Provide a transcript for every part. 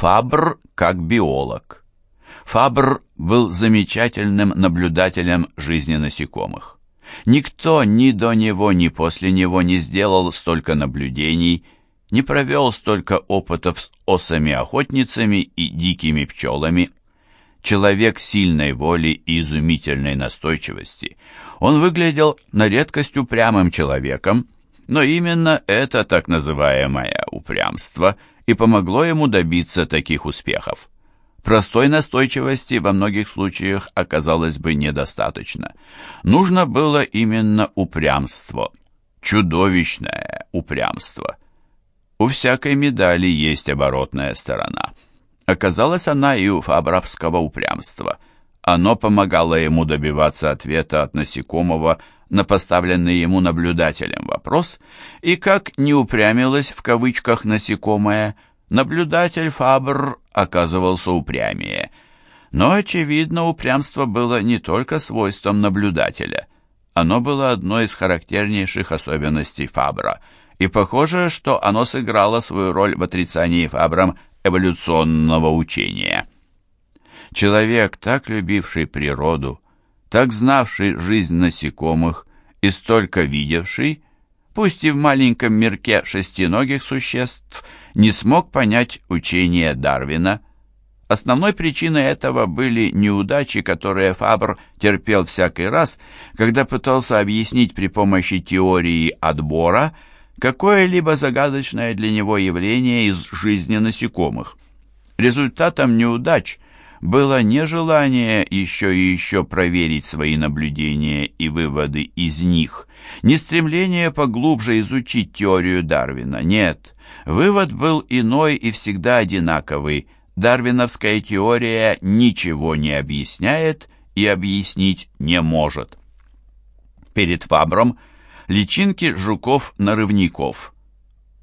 Фабр как биолог. Фабр был замечательным наблюдателем жизни насекомых. Никто ни до него, ни после него не сделал столько наблюдений, не провел столько опытов с осами-охотницами и дикими пчелами. Человек сильной воли и изумительной настойчивости. Он выглядел на редкость упрямым человеком, но именно это так называемое упрямство и помогло ему добиться таких успехов. Простой настойчивости во многих случаях оказалось бы недостаточно. Нужно было именно упрямство, чудовищное упрямство. У всякой медали есть оборотная сторона. Оказалась она и у фабровского упрямства. Оно помогало ему добиваться ответа от насекомого на поставленный ему наблюдателем вопрос, и как не упрямилось в кавычках насекомое, наблюдатель Фабр оказывался упрямее. Но, очевидно, упрямство было не только свойством наблюдателя. Оно было одной из характернейших особенностей Фабра, и похоже, что оно сыграло свою роль в отрицании Фабром эволюционного учения. Человек, так любивший природу, так знавший жизнь насекомых и столько видевший, пусть и в маленьком мирке шестиногих существ, не смог понять учение Дарвина. Основной причиной этого были неудачи, которые Фабр терпел всякий раз, когда пытался объяснить при помощи теории отбора какое-либо загадочное для него явление из жизни насекомых. Результатом неудач – было нежелание еще и еще проверить свои наблюдения и выводы из них, не стремление поглубже изучить теорию Дарвина, нет. Вывод был иной и всегда одинаковый. Дарвиновская теория ничего не объясняет и объяснить не может. Перед Фабром личинки жуков-нарывников,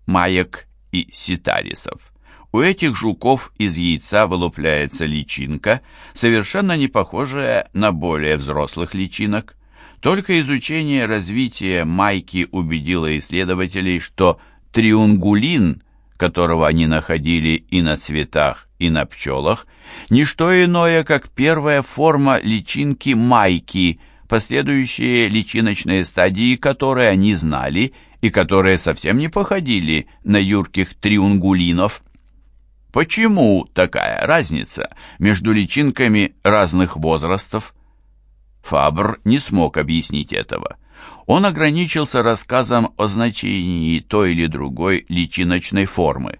маек и ситарисов. У этих жуков из яйца вылупляется личинка, совершенно не похожая на более взрослых личинок. Только изучение развития майки убедило исследователей, что триунгулин, которого они находили и на цветах, и на пчелах, не что иное, как первая форма личинки майки, последующие личиночные стадии которые они знали и которые совсем не походили на юрких триунгулинов. Почему такая разница между личинками разных возрастов? Фабр не смог объяснить этого. Он ограничился рассказом о значении той или другой личиночной формы.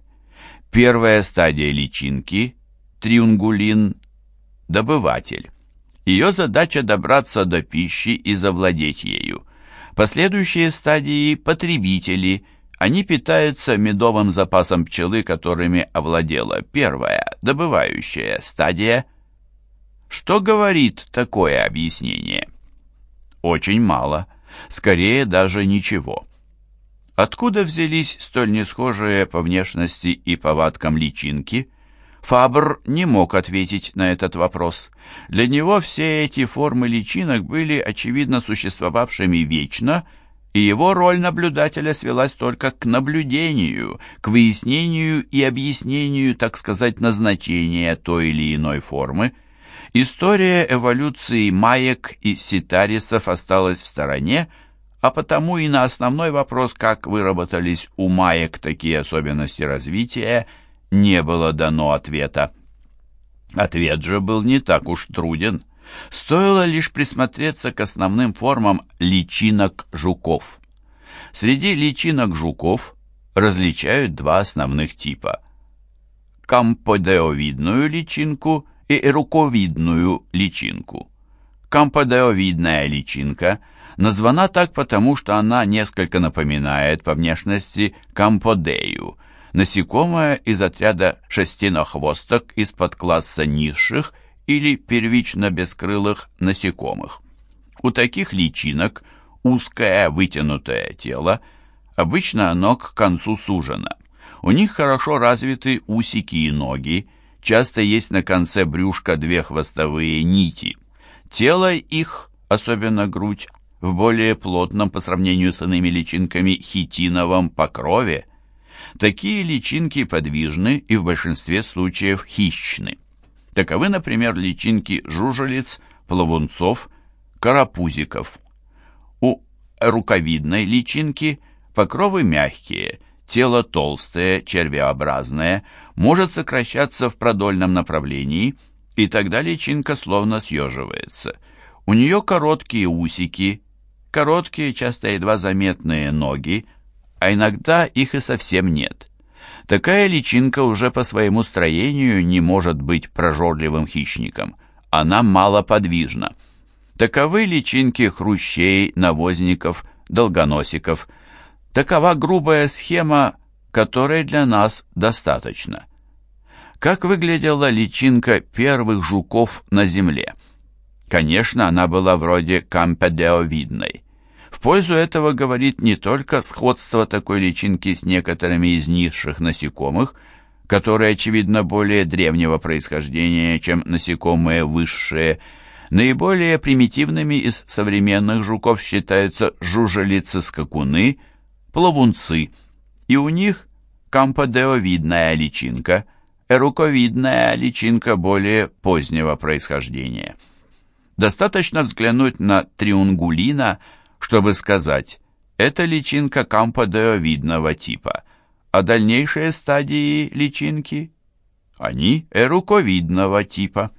Первая стадия личинки – триунгулин – добыватель. Ее задача добраться до пищи и завладеть ею. Последующие стадии – потребители – они питаются медовым запасом пчелы, которыми овладела первая, добывающая стадия. Что говорит такое объяснение? Очень мало, скорее даже ничего. Откуда взялись столь несхожие по внешности и повадкам личинки? Фабр не мог ответить на этот вопрос. Для него все эти формы личинок были, очевидно, существовавшими вечно и его роль наблюдателя свелась только к наблюдению, к выяснению и объяснению, так сказать, назначения той или иной формы. История эволюции маек и ситарисов осталась в стороне, а потому и на основной вопрос, как выработались у маек такие особенности развития, не было дано ответа. Ответ же был не так уж труден. Стоило лишь присмотреться к основным формам личинок жуков. Среди личинок жуков различают два основных типа – камподеовидную личинку и эруковидную личинку. Камподеовидная личинка названа так потому, что она несколько напоминает по внешности камподею, насекомое из отряда шестинохвосток из-под класса низших – или первично бескрылых насекомых. У таких личинок узкое вытянутое тело, обычно оно к концу сужено. У них хорошо развиты усики и ноги, часто есть на конце брюшка две хвостовые нити. Тело их, особенно грудь, в более плотном по сравнению с иными личинками хитиновом покрове. Такие личинки подвижны и в большинстве случаев хищны. Таковы, например, личинки жужелиц, плавунцов, карапузиков. У рукавидной личинки покровы мягкие, тело толстое, червеобразное, может сокращаться в продольном направлении, и тогда личинка словно съеживается. У нее короткие усики, короткие, часто едва заметные ноги, а иногда их и совсем нет. Такая личинка уже по своему строению не может быть прожорливым хищником. Она малоподвижна. Таковы личинки хрущей, навозников, долгоносиков. Такова грубая схема, которой для нас достаточно. Как выглядела личинка первых жуков на Земле? Конечно, она была вроде кампедеовидной. В пользу этого говорит не только сходство такой личинки с некоторыми из низших насекомых, которые, очевидно, более древнего происхождения, чем насекомые высшие. Наиболее примитивными из современных жуков считаются жужелицы-скакуны, плавунцы, и у них камподеовидная личинка, эруковидная личинка более позднего происхождения. Достаточно взглянуть на триунгулина – чтобы сказать «это личинка камподеовидного типа», а дальнейшие стадии личинки – они эруковидного типа.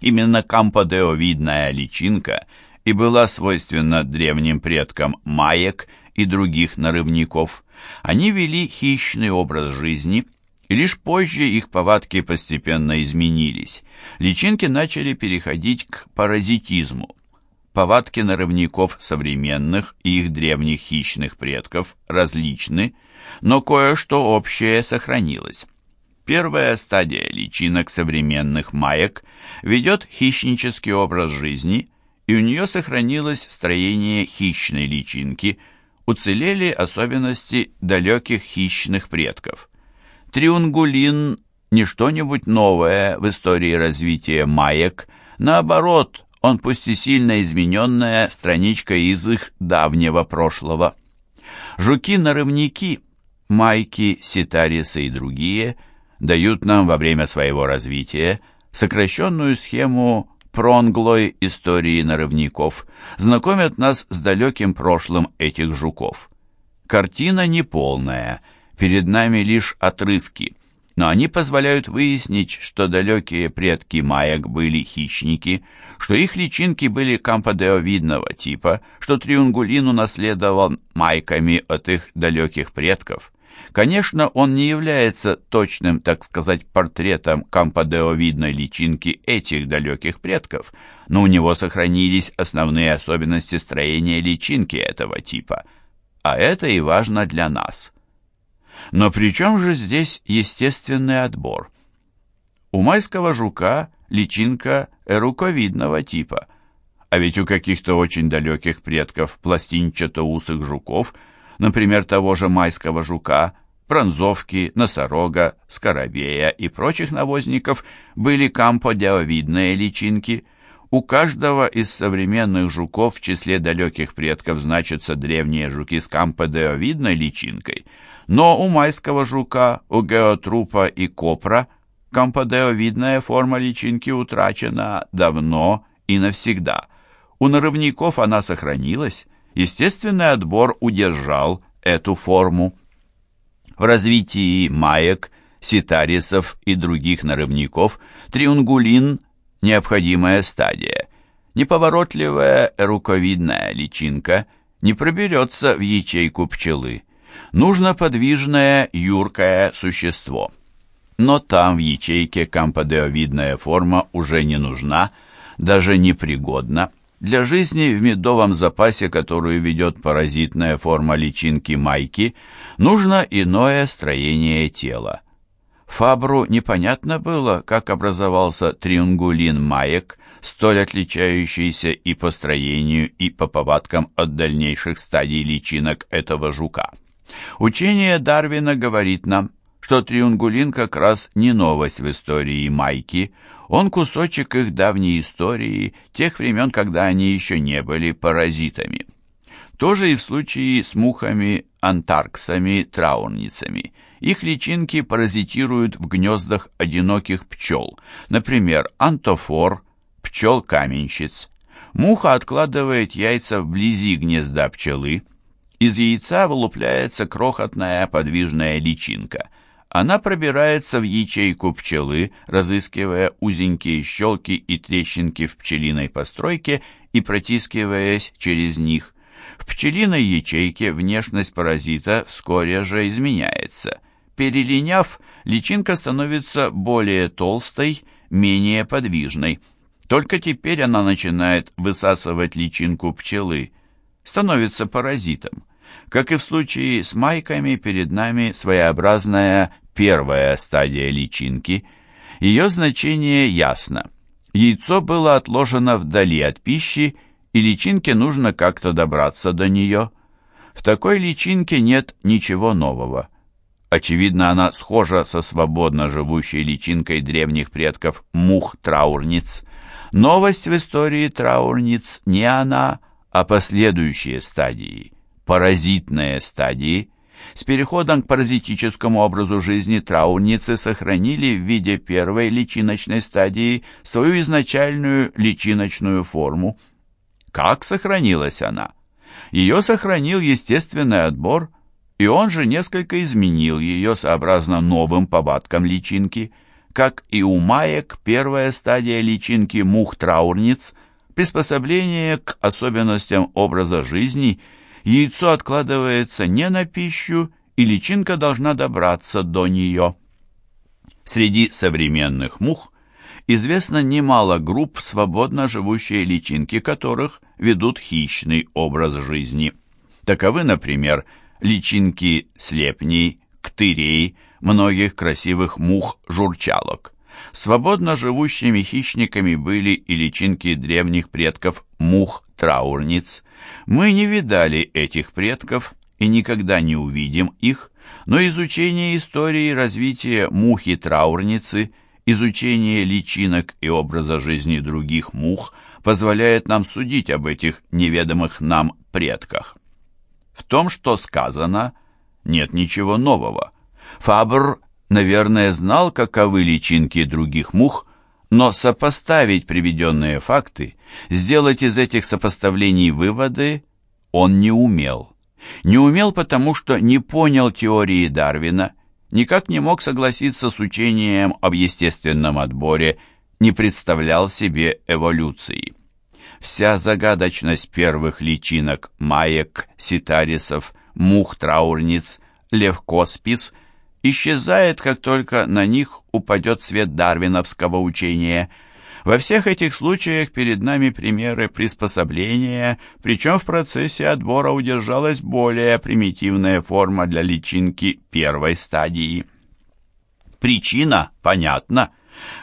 Именно камподеовидная личинка и была свойственна древним предкам маек и других нарывников. Они вели хищный образ жизни, и лишь позже их повадки постепенно изменились. Личинки начали переходить к паразитизму. Повадки нарывников современных и их древних хищных предков различны, но кое-что общее сохранилось. Первая стадия личинок современных маек ведет хищнический образ жизни, и у нее сохранилось строение хищной личинки, уцелели особенности далеких хищных предков. Триунгулин – не что-нибудь новое в истории развития маек, наоборот, он пусть и сильно измененная страничка из их давнего прошлого. Жуки-нарывники, майки, ситарисы и другие дают нам во время своего развития сокращенную схему пронглой истории нарывников, знакомят нас с далеким прошлым этих жуков. Картина неполная, перед нами лишь отрывки – но они позволяют выяснить, что далекие предки маек были хищники, что их личинки были камподеовидного типа, что триунгулин унаследовал майками от их далеких предков. Конечно, он не является точным, так сказать, портретом камподеовидной личинки этих далеких предков, но у него сохранились основные особенности строения личинки этого типа. А это и важно для нас. Но при чем же здесь естественный отбор? У майского жука личинка эруковидного типа, а ведь у каких-то очень далеких предков пластинчато-усых жуков, например, того же майского жука, бронзовки, носорога, скоробея и прочих навозников, были камподиовидные личинки. У каждого из современных жуков в числе далеких предков значатся древние жуки с камподиовидной личинкой – но у майского жука, у геотрупа и копра комподеовидная форма личинки утрачена давно и навсегда. У нарывников она сохранилась, естественный отбор удержал эту форму. В развитии маек, ситарисов и других нарывников триунгулин – необходимая стадия. Неповоротливая руковидная личинка не проберется в ячейку пчелы – Нужно подвижное, юркое существо. Но там в ячейке камподеовидная форма уже не нужна, даже непригодна. Для жизни в медовом запасе, которую ведет паразитная форма личинки майки, нужно иное строение тела. Фабру непонятно было, как образовался триангулин маек, столь отличающийся и по строению, и по повадкам от дальнейших стадий личинок этого жука. Учение Дарвина говорит нам, что триунгулин как раз не новость в истории майки, он кусочек их давней истории, тех времен, когда они еще не были паразитами. То же и в случае с мухами антарксами-траурницами. Их личинки паразитируют в гнездах одиноких пчел, например, антофор, пчел-каменщиц. Муха откладывает яйца вблизи гнезда пчелы. Из яйца вылупляется крохотная подвижная личинка. Она пробирается в ячейку пчелы, разыскивая узенькие щелки и трещинки в пчелиной постройке и протискиваясь через них. В пчелиной ячейке внешность паразита вскоре же изменяется. Перелиняв, личинка становится более толстой, менее подвижной. Только теперь она начинает высасывать личинку пчелы, становится паразитом. Как и в случае с майками, перед нами своеобразная первая стадия личинки. Ее значение ясно. Яйцо было отложено вдали от пищи, и личинке нужно как-то добраться до нее. В такой личинке нет ничего нового. Очевидно, она схожа со свободно живущей личинкой древних предков мух-траурниц. Новость в истории траурниц не она, а последующие стадии, паразитные стадии – с переходом к паразитическому образу жизни траурницы сохранили в виде первой личиночной стадии свою изначальную личиночную форму. Как сохранилась она? Ее сохранил естественный отбор, и он же несколько изменил ее сообразно новым повадкам личинки. Как и у маек, первая стадия личинки мух-траурниц – приспособление к особенностям образа жизни – Яйцо откладывается не на пищу, и личинка должна добраться до нее. Среди современных мух известно немало групп, свободно живущие личинки которых ведут хищный образ жизни. Таковы, например, личинки слепней, ктырей, многих красивых мух-журчалок. Свободно живущими хищниками были и личинки древних предков мух-траурниц. Мы не видали этих предков и никогда не увидим их, но изучение истории развития мухи-траурницы, изучение личинок и образа жизни других мух позволяет нам судить об этих неведомых нам предках. В том, что сказано, нет ничего нового. Фабр наверное, знал, каковы личинки других мух, но сопоставить приведенные факты, сделать из этих сопоставлений выводы он не умел. Не умел, потому что не понял теории Дарвина, никак не мог согласиться с учением об естественном отборе, не представлял себе эволюции. Вся загадочность первых личинок маек, ситарисов, мух-траурниц, левкоспис – исчезает, как только на них упадет свет дарвиновского учения. Во всех этих случаях перед нами примеры приспособления, причем в процессе отбора удержалась более примитивная форма для личинки первой стадии. Причина понятна.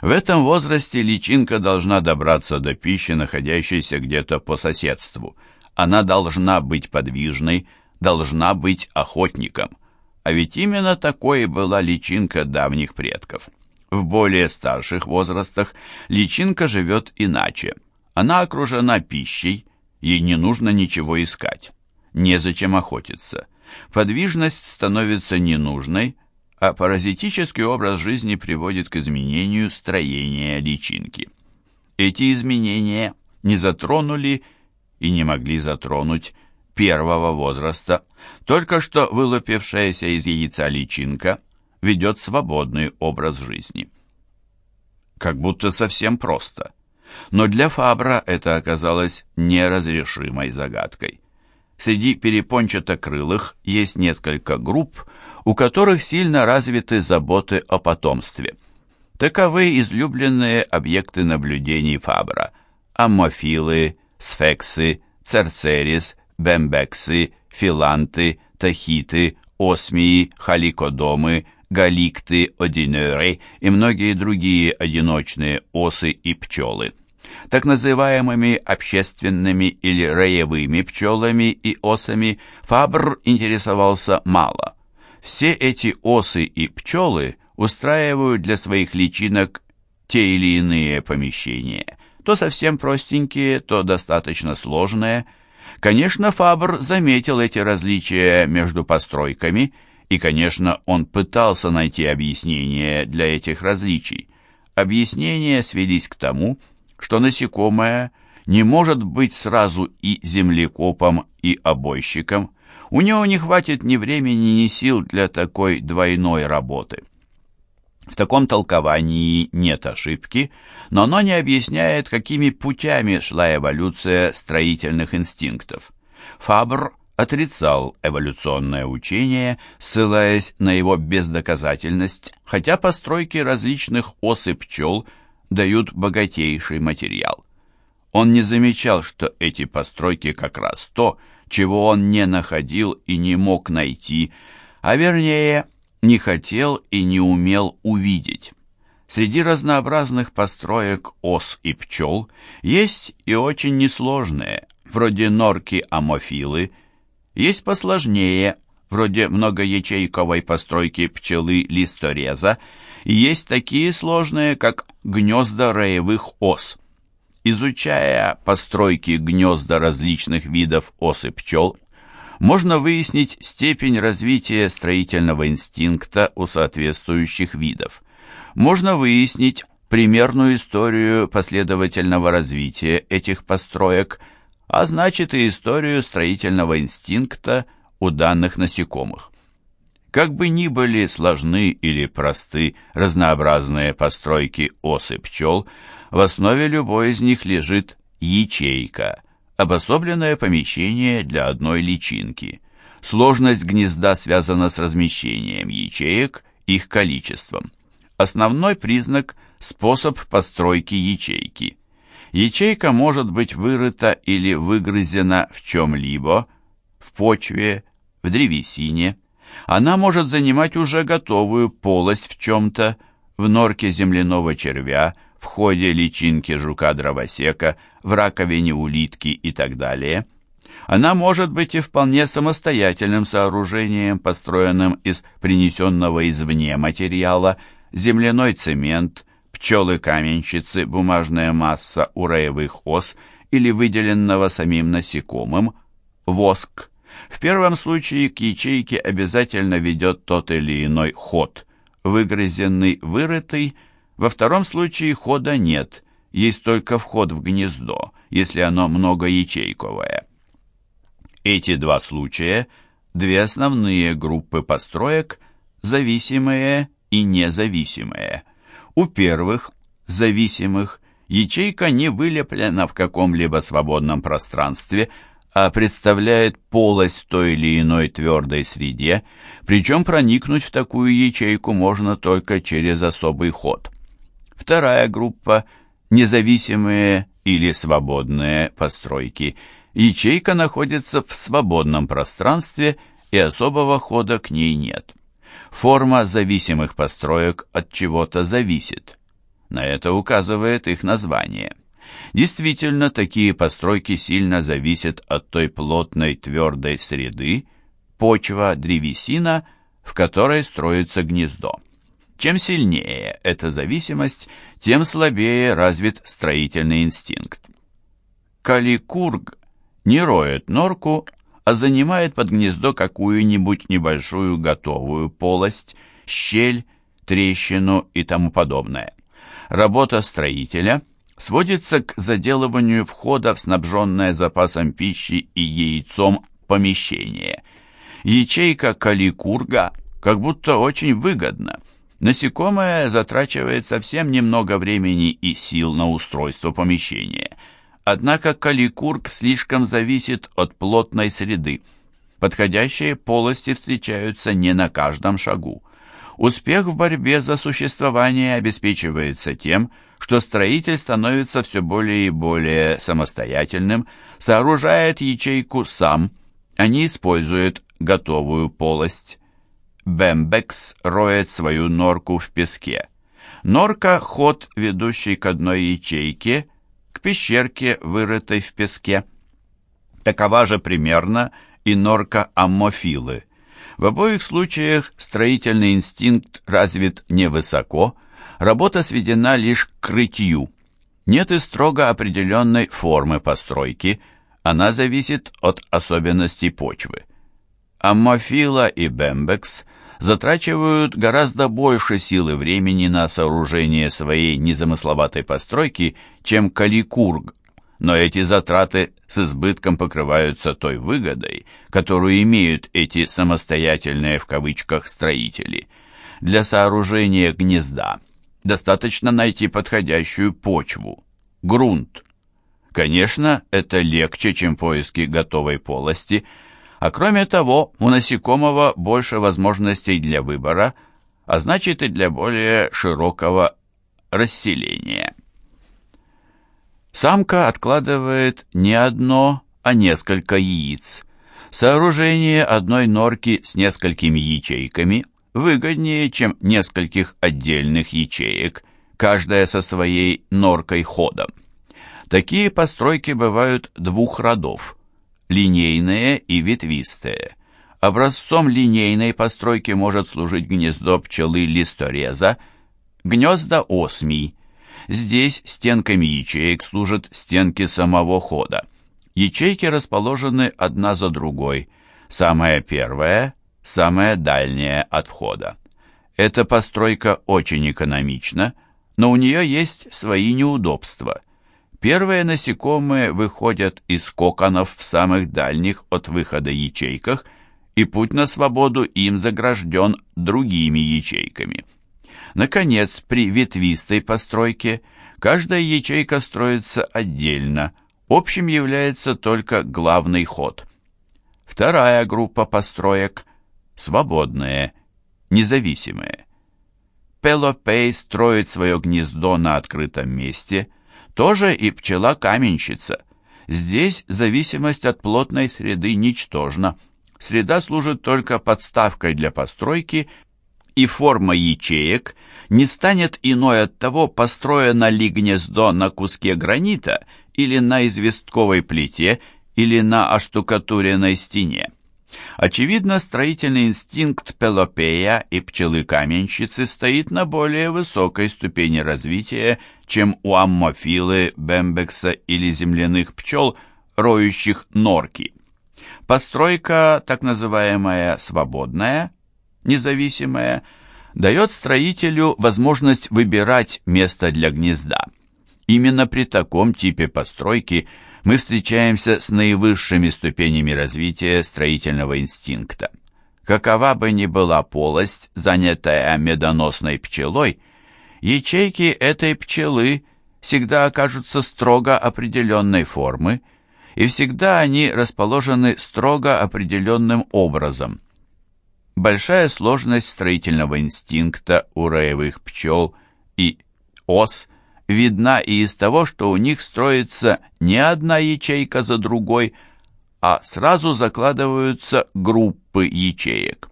В этом возрасте личинка должна добраться до пищи, находящейся где-то по соседству. Она должна быть подвижной, должна быть охотником. А ведь именно такой была личинка давних предков. В более старших возрастах личинка живет иначе. Она окружена пищей, ей не нужно ничего искать. Незачем охотиться. Подвижность становится ненужной, а паразитический образ жизни приводит к изменению строения личинки. Эти изменения не затронули и не могли затронуть первого возраста, только что вылупившаяся из яйца личинка ведет свободный образ жизни. Как будто совсем просто. Но для Фабра это оказалось неразрешимой загадкой. Среди перепончатокрылых есть несколько групп, у которых сильно развиты заботы о потомстве. Таковы излюбленные объекты наблюдений Фабра – аммофилы, сфексы, церцерис, бембексы, филанты, тахиты, осмии, халикодомы, галикты, одинеры и многие другие одиночные осы и пчелы. Так называемыми общественными или роевыми пчелами и осами Фабр интересовался мало. Все эти осы и пчелы устраивают для своих личинок те или иные помещения, то совсем простенькие, то достаточно сложные – Конечно, Фабр заметил эти различия между постройками, и, конечно, он пытался найти объяснение для этих различий. Объяснения свелись к тому, что насекомое не может быть сразу и землекопом, и обойщиком. У него не хватит ни времени, ни сил для такой двойной работы. В таком толковании нет ошибки, но оно не объясняет, какими путями шла эволюция строительных инстинктов. Фабр отрицал эволюционное учение, ссылаясь на его бездоказательность, хотя постройки различных ос и пчел дают богатейший материал. Он не замечал, что эти постройки как раз то, чего он не находил и не мог найти, а вернее, не хотел и не умел увидеть. Среди разнообразных построек ос и пчел есть и очень несложные, вроде норки-амофилы, есть посложнее, вроде многоячейковой постройки пчелы-листореза, и есть такие сложные, как гнезда роевых ос. Изучая постройки гнезда различных видов ос и пчел, можно выяснить степень развития строительного инстинкта у соответствующих видов. Можно выяснить примерную историю последовательного развития этих построек, а значит и историю строительного инстинкта у данных насекомых. Как бы ни были сложны или просты разнообразные постройки осы пчел, в основе любой из них лежит ячейка – обособленное помещение для одной личинки. Сложность гнезда связана с размещением ячеек, их количеством. Основной признак – способ постройки ячейки. Ячейка может быть вырыта или выгрызена в чем-либо, в почве, в древесине. Она может занимать уже готовую полость в чем-то, в норке земляного червя – в ходе личинки жука-дровосека, в раковине улитки и так далее. Она может быть и вполне самостоятельным сооружением, построенным из принесенного извне материала, земляной цемент, пчелы-каменщицы, бумажная масса ураевых ос или выделенного самим насекомым, воск. В первом случае к ячейке обязательно ведет тот или иной ход, выгрызенный, вырытый, во втором случае хода нет, есть только вход в гнездо, если оно многоячейковое. Эти два случая – две основные группы построек, зависимые и независимые. У первых, зависимых, ячейка не вылеплена в каком-либо свободном пространстве, а представляет полость в той или иной твердой среде, причем проникнуть в такую ячейку можно только через особый ход. Вторая группа – независимые или свободные постройки. Ячейка находится в свободном пространстве и особого хода к ней нет. Форма зависимых построек от чего-то зависит. На это указывает их название. Действительно, такие постройки сильно зависят от той плотной твердой среды, почва, древесина, в которой строится гнездо. Чем сильнее эта зависимость, тем слабее развит строительный инстинкт. Каликург не роет норку, а занимает под гнездо какую-нибудь небольшую готовую полость, щель, трещину и тому подобное. Работа строителя сводится к заделыванию входа в снабженное запасом пищи и яйцом помещение. Ячейка каликурга как будто очень выгодна – Насекомое затрачивает совсем немного времени и сил на устройство помещения. Однако каликург слишком зависит от плотной среды. Подходящие полости встречаются не на каждом шагу. Успех в борьбе за существование обеспечивается тем, что строитель становится все более и более самостоятельным, сооружает ячейку сам, а не использует готовую полость. Бэмбекс роет свою норку в песке. Норка – ход, ведущий к одной ячейке, к пещерке, вырытой в песке. Такова же примерно и норка аммофилы. В обоих случаях строительный инстинкт развит невысоко, работа сведена лишь к крытью. Нет и строго определенной формы постройки, Она зависит от особенностей почвы. Аммофила и бембекс затрачивают гораздо больше сил и времени на сооружение своей незамысловатой постройки, чем каликург, но эти затраты с избытком покрываются той выгодой, которую имеют эти «самостоятельные» в кавычках строители. Для сооружения гнезда достаточно найти подходящую почву, грунт. Конечно, это легче, чем поиски готовой полости, а кроме того, у насекомого больше возможностей для выбора, а значит и для более широкого расселения. Самка откладывает не одно, а несколько яиц. Сооружение одной норки с несколькими ячейками выгоднее, чем нескольких отдельных ячеек, каждая со своей норкой-ходом. Такие постройки бывают двух родов – линейные и ветвистые. Образцом линейной постройки может служить гнездо пчелы листореза, гнезда осмий – Здесь стенками ячеек служат стенки самого хода. Ячейки расположены одна за другой. Самая первая, самая дальняя от входа. Эта постройка очень экономична, но у нее есть свои неудобства. Первые насекомые выходят из коконов в самых дальних от выхода ячейках, и путь на свободу им загражден другими ячейками. Наконец, при ветвистой постройке каждая ячейка строится отдельно, общим является только главный ход. Вторая группа построек – свободные, независимые. Пелопей строит свое гнездо на открытом месте, тоже и пчела-каменщица. Здесь зависимость от плотной среды ничтожна. Среда служит только подставкой для постройки и форма ячеек не станет иной от того, построено ли гнездо на куске гранита или на известковой плите или на оштукатуренной стене. Очевидно, строительный инстинкт Пелопея и пчелы-каменщицы стоит на более высокой ступени развития, чем у аммофилы, бембекса или земляных пчел, роющих норки. Постройка, так называемая «свободная», независимая, дает строителю возможность выбирать место для гнезда. Именно при таком типе постройки мы встречаемся с наивысшими ступенями развития строительного инстинкта. Какова бы ни была полость, занятая медоносной пчелой, ячейки этой пчелы всегда окажутся строго определенной формы, и всегда они расположены строго определенным образом – Большая сложность строительного инстинкта у роевых пчел и ос видна и из того, что у них строится не одна ячейка за другой, а сразу закладываются группы ячеек.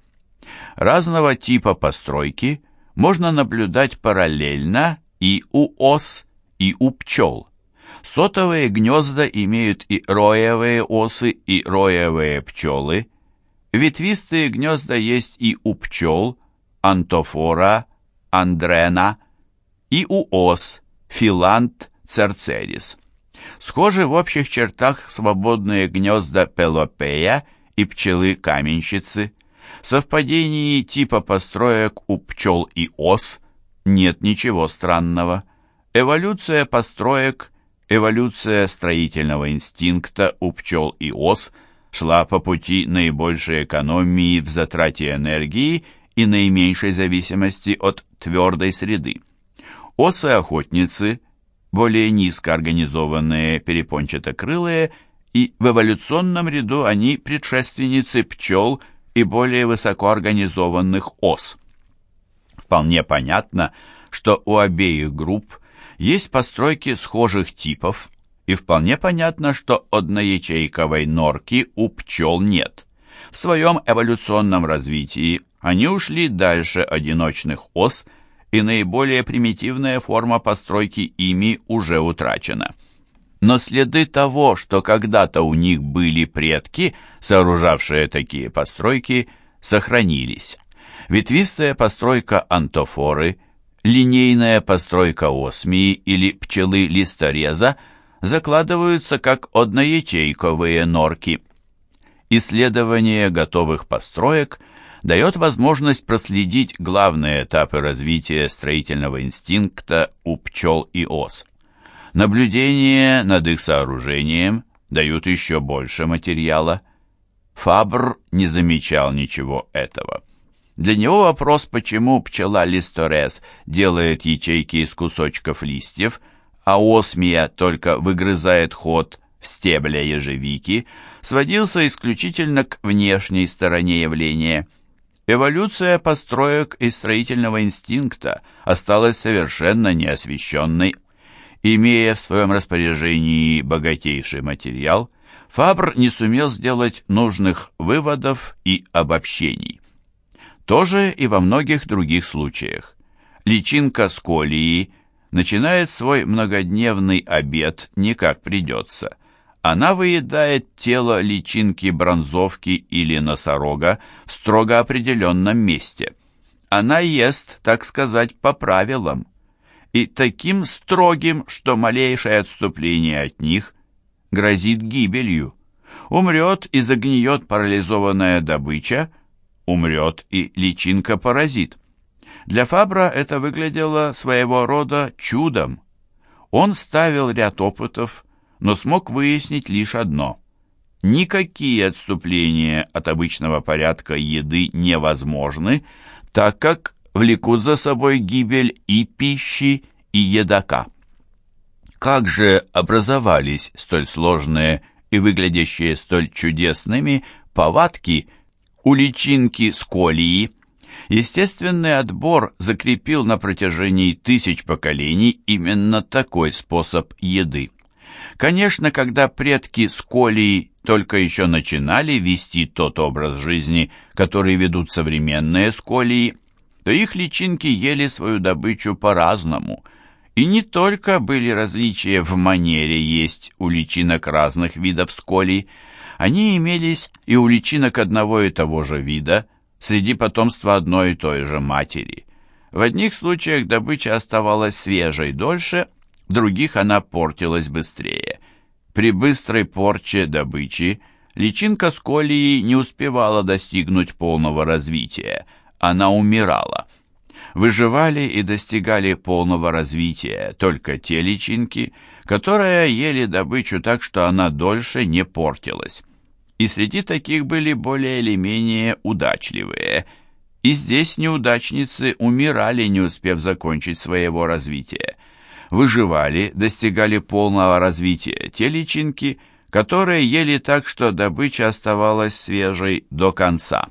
Разного типа постройки можно наблюдать параллельно и у ос, и у пчел. Сотовые гнезда имеют и роевые осы, и роевые пчелы – Ветвистые гнезда есть и у пчел, антофора, андрена, и у ос, филант, церцерис. Схожи в общих чертах свободные гнезда пелопея и пчелы-каменщицы. Совпадений типа построек у пчел и ос нет ничего странного. Эволюция построек, эволюция строительного инстинкта у пчел и ос – шла по пути наибольшей экономии в затрате энергии и наименьшей зависимости от твердой среды. Осы-охотницы, более низко организованные перепончатокрылые, и в эволюционном ряду они предшественницы пчел и более высокоорганизованных ос. Вполне понятно, что у обеих групп есть постройки схожих типов, и вполне понятно, что одноячейковой норки у пчел нет. В своем эволюционном развитии они ушли дальше одиночных ос, и наиболее примитивная форма постройки ими уже утрачена. Но следы того, что когда-то у них были предки, сооружавшие такие постройки, сохранились. Ветвистая постройка антофоры, линейная постройка осмии или пчелы листореза – закладываются как одноячейковые норки. Исследование готовых построек дает возможность проследить главные этапы развития строительного инстинкта у пчел и ос. Наблюдения над их сооружением дают еще больше материала. Фабр не замечал ничего этого. Для него вопрос, почему пчела Листорес делает ячейки из кусочков листьев, а осмия только выгрызает ход в стебле ежевики, сводился исключительно к внешней стороне явления. Эволюция построек и строительного инстинкта осталась совершенно неосвещенной Имея в своем распоряжении богатейший материал, Фабр не сумел сделать нужных выводов и обобщений. Тоже и во многих других случаях. Личинка сколии начинает свой многодневный обед не как придется. Она выедает тело личинки бронзовки или носорога в строго определенном месте. Она ест, так сказать, по правилам и таким строгим, что малейшее отступление от них грозит гибелью. Умрет и загниет парализованная добыча, умрет и личинка-паразит. Для Фабра это выглядело своего рода чудом. Он ставил ряд опытов, но смог выяснить лишь одно. Никакие отступления от обычного порядка еды невозможны, так как влекут за собой гибель и пищи, и едока. Как же образовались столь сложные и выглядящие столь чудесными повадки у личинки сколии? Естественный отбор закрепил на протяжении тысяч поколений именно такой способ еды. Конечно, когда предки сколии только еще начинали вести тот образ жизни, который ведут современные сколии, то их личинки ели свою добычу по-разному. И не только были различия в манере есть у личинок разных видов сколей, они имелись и у личинок одного и того же вида, среди потомства одной и той же матери. В одних случаях добыча оставалась свежей дольше, других она портилась быстрее. При быстрой порче добычи личинка сколии не успевала достигнуть полного развития – она умирала. Выживали и достигали полного развития только те личинки, которые ели добычу так, что она дольше не портилась. И среди таких были более или менее удачливые. И здесь неудачницы умирали, не успев закончить своего развития. Выживали, достигали полного развития те личинки, которые ели так, что добыча оставалась свежей до конца.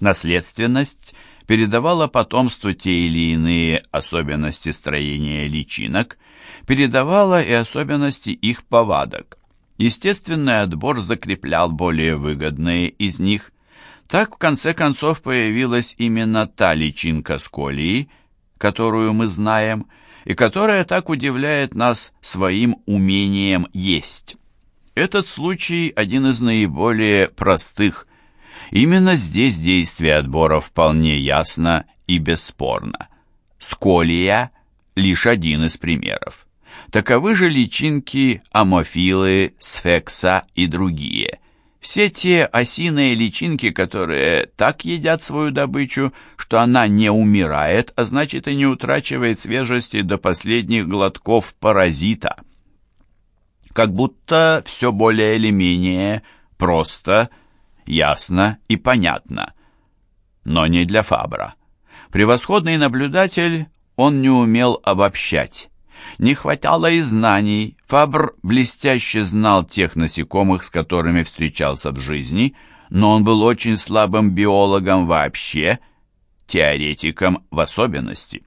Наследственность передавала потомству те или иные особенности строения личинок, передавала и особенности их повадок. Естественный отбор закреплял более выгодные из них. Так, в конце концов, появилась именно та личинка сколии, которую мы знаем, и которая так удивляет нас своим умением есть. Этот случай один из наиболее простых – Именно здесь действие отбора вполне ясно и бесспорно. Сколия – лишь один из примеров. Таковы же личинки амофилы, сфекса и другие. Все те осиные личинки, которые так едят свою добычу, что она не умирает, а значит и не утрачивает свежести до последних глотков паразита. Как будто все более или менее просто – ясно и понятно. Но не для Фабра. Превосходный наблюдатель, он не умел обобщать. Не хватало и знаний. Фабр блестяще знал тех насекомых, с которыми встречался в жизни, но он был очень слабым биологом вообще, теоретиком в особенности.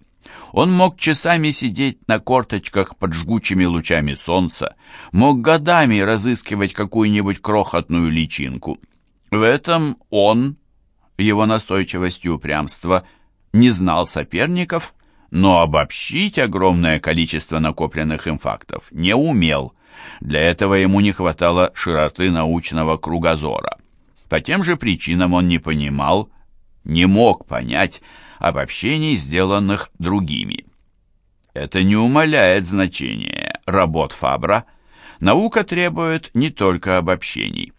Он мог часами сидеть на корточках под жгучими лучами солнца, мог годами разыскивать какую-нибудь крохотную личинку, в этом он, его настойчивость и упрямство, не знал соперников, но обобщить огромное количество накопленных им фактов не умел. Для этого ему не хватало широты научного кругозора. По тем же причинам он не понимал, не мог понять обобщений, сделанных другими. Это не умаляет значения работ Фабра, наука требует не только обобщений.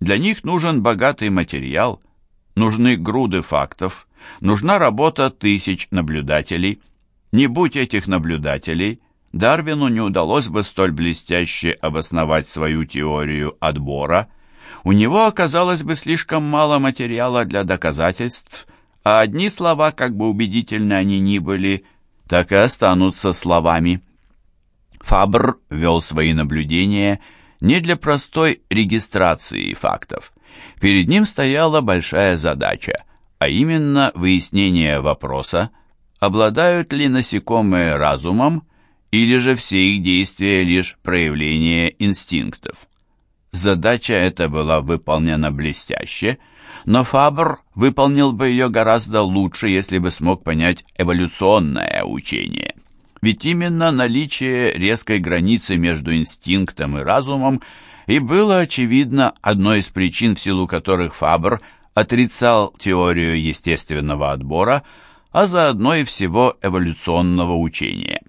Для них нужен богатый материал, нужны груды фактов, нужна работа тысяч наблюдателей. Не будь этих наблюдателей, Дарвину не удалось бы столь блестяще обосновать свою теорию отбора. У него оказалось бы слишком мало материала для доказательств, а одни слова, как бы убедительны они ни были, так и останутся словами. Фабр вел свои наблюдения не для простой регистрации фактов. Перед ним стояла большая задача, а именно выяснение вопроса, обладают ли насекомые разумом, или же все их действия лишь проявление инстинктов. Задача эта была выполнена блестяще, но Фабр выполнил бы ее гораздо лучше, если бы смог понять эволюционное учение. Ведь именно наличие резкой границы между инстинктом и разумом и было, очевидно, одной из причин, в силу которых Фабр отрицал теорию естественного отбора, а заодно и всего эволюционного учения.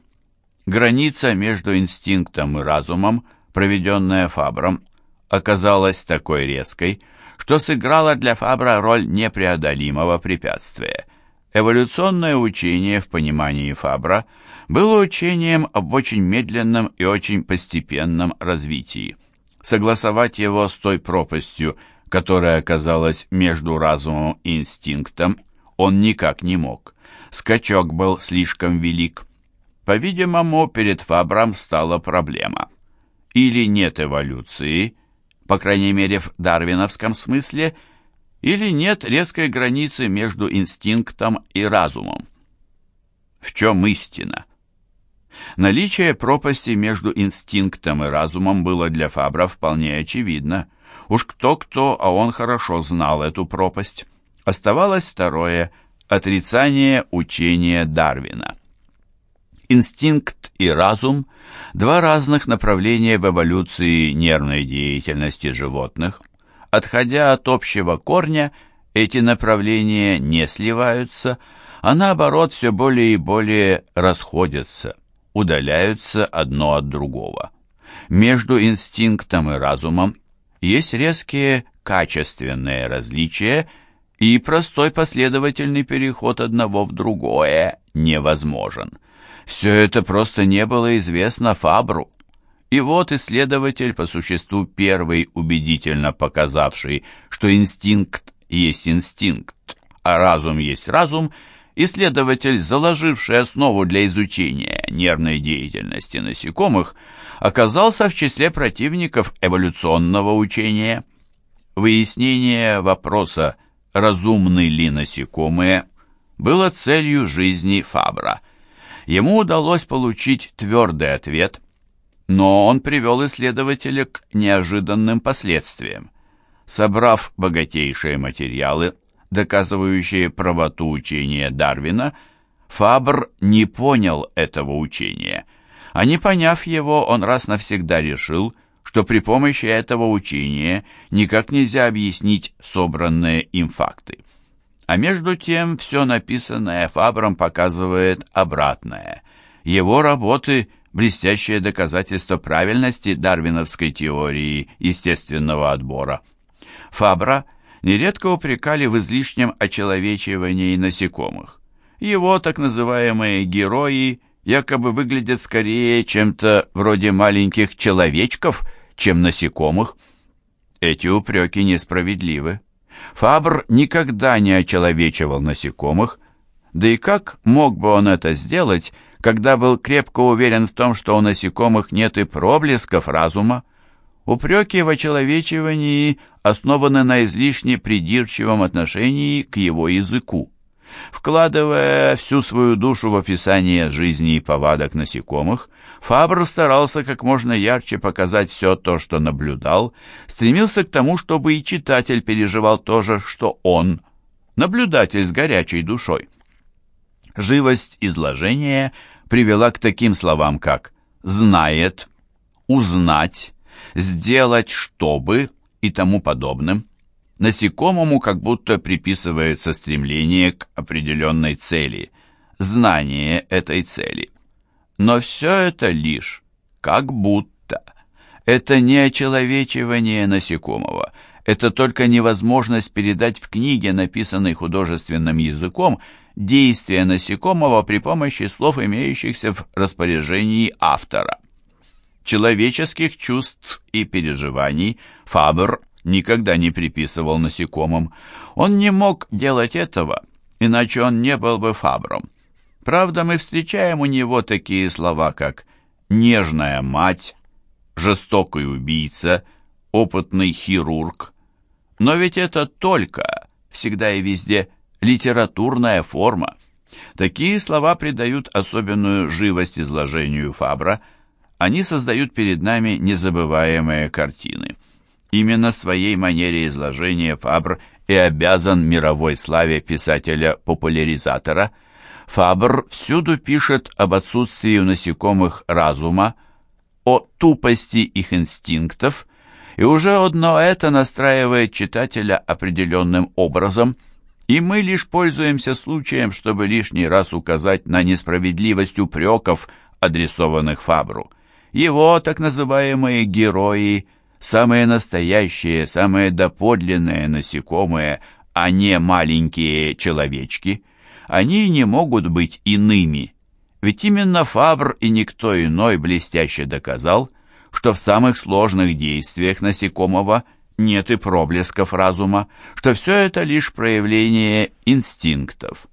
Граница между инстинктом и разумом, проведенная Фабром, оказалась такой резкой, что сыграла для Фабра роль непреодолимого препятствия. Эволюционное учение в понимании Фабра было учением об очень медленном и очень постепенном развитии. Согласовать его с той пропастью, которая оказалась между разумом и инстинктом, он никак не мог. Скачок был слишком велик. По-видимому, перед Фабром стала проблема. Или нет эволюции, по крайней мере в дарвиновском смысле, или нет резкой границы между инстинктом и разумом. В чем истина? Наличие пропасти между инстинктом и разумом было для Фабра вполне очевидно. Уж кто-кто, а он хорошо знал эту пропасть. Оставалось второе – отрицание учения Дарвина. Инстинкт и разум – два разных направления в эволюции нервной деятельности животных. Отходя от общего корня, эти направления не сливаются, а наоборот все более и более расходятся, удаляются одно от другого. Между инстинктом и разумом есть резкие качественные различия, и простой последовательный переход одного в другое невозможен – все это просто не было известно Фабру. И вот исследователь, по существу первый, убедительно показавший, что инстинкт есть инстинкт, а разум есть разум, исследователь, заложивший основу для изучения нервной деятельности насекомых, оказался в числе противников эволюционного учения. Выяснение вопроса, разумны ли насекомые, было целью жизни Фабра – Ему удалось получить твердый ответ, но он привел исследователя к неожиданным последствиям. Собрав богатейшие материалы, доказывающие правоту учения Дарвина, Фабр не понял этого учения, а не поняв его, он раз навсегда решил, что при помощи этого учения никак нельзя объяснить собранные им факты. А между тем все написанное Фабром показывает обратное. Его работы – блестящее доказательство правильности дарвиновской теории естественного отбора. Фабра нередко упрекали в излишнем очеловечивании насекомых. Его так называемые герои якобы выглядят скорее чем-то вроде маленьких человечков, чем насекомых. Эти упреки несправедливы. Фабр никогда не очеловечивал насекомых, да и как мог бы он это сделать, когда был крепко уверен в том, что у насекомых нет и проблесков разума? Упреки в очеловечивании основаны на излишне придирчивом отношении к его языку. Вкладывая всю свою душу в описание жизни и повадок насекомых, Фабр старался как можно ярче показать все то, что наблюдал, стремился к тому, чтобы и читатель переживал то же, что он, наблюдатель с горячей душой. Живость изложения привела к таким словам, как «знает», «узнать», «сделать, чтобы» и тому подобным. Насекомому как будто приписывается стремление к определенной цели, знание этой цели. Но все это лишь, Как будто. Это не очеловечивание насекомого. Это только невозможность передать в книге, написанной художественным языком, действия насекомого при помощи слов, имеющихся в распоряжении автора. Человеческих чувств и переживаний Фабер никогда не приписывал насекомым. Он не мог делать этого, иначе он не был бы Фабром. Правда, мы встречаем у него такие слова, как «нежная мать», «жестокий убийца», «опытный хирург». Но ведь это только, всегда и везде, литературная форма. Такие слова придают особенную живость изложению Фабра, они создают перед нами незабываемые картины. Именно своей манере изложения Фабр и обязан мировой славе писателя-популяризатора – Фабр всюду пишет об отсутствии у насекомых разума, о тупости их инстинктов, и уже одно это настраивает читателя определенным образом, и мы лишь пользуемся случаем, чтобы лишний раз указать на несправедливость упреков, адресованных Фабру. Его так называемые герои – самые настоящие, самые доподлинные насекомые, а не маленькие человечки – они не могут быть иными. Ведь именно Фабр и никто иной блестяще доказал, что в самых сложных действиях насекомого нет и проблесков разума, что все это лишь проявление инстинктов.